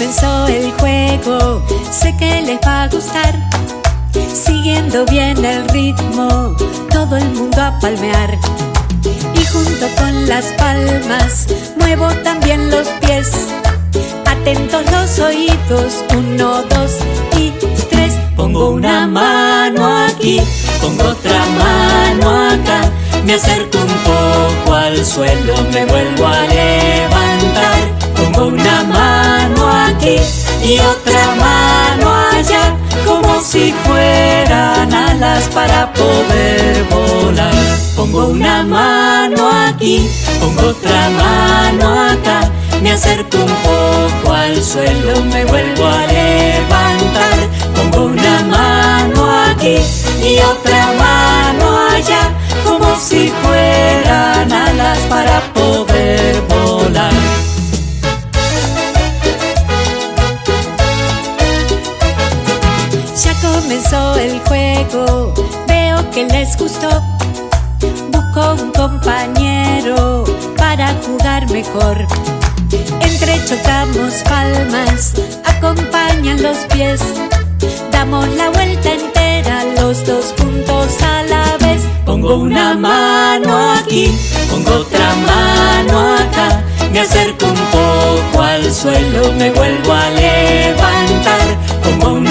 comenzó el juego, sé que les va a gustar. Siguiendo bien el ritmo, todo el mundo a palmear. Y junto con las palmas, muevo también los pies. Atentos los oídos, uno, dos y tres. Pongo una mano aquí, pongo otra mano acá. Me acerco un poco al suelo, me vuelvo a levantar. Y otra mano allá, como si fueran alas para poder volar. Pongo una mano aquí, pongo otra mano acá. Me acerco un poco al suelo, me vuelvo a levantar. Pongo una mano aquí y otra mano allá, como si fueran el juego, veo que les gustó. Busco un compañero para jugar mejor. Entrechocamos palmas, acompañan los pies. Damos la vuelta entera, los dos juntos a la vez. Pongo una mano aquí, pongo otra mano acá. Me acerco un poco al suelo, me vuelvo a levantar. Pongo una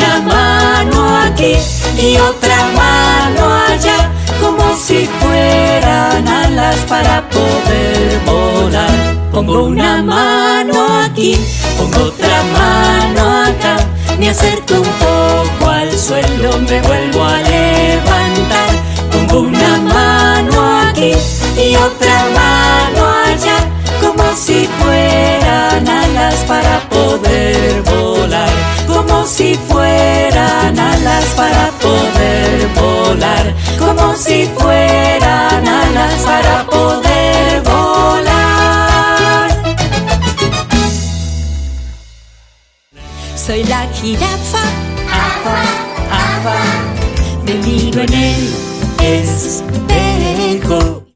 y otra mano allá, como si fueran alas para poder volar. Pongo una mano aquí, pongo otra mano acá. Me acerco un poco al suelo, me vuelvo a levantar. Pongo una mano aquí y otra mano allá, como si fueran volar. Como si fueran alas para poder volar. Soy la jirafa, Afa, afa, me miro en el espejo.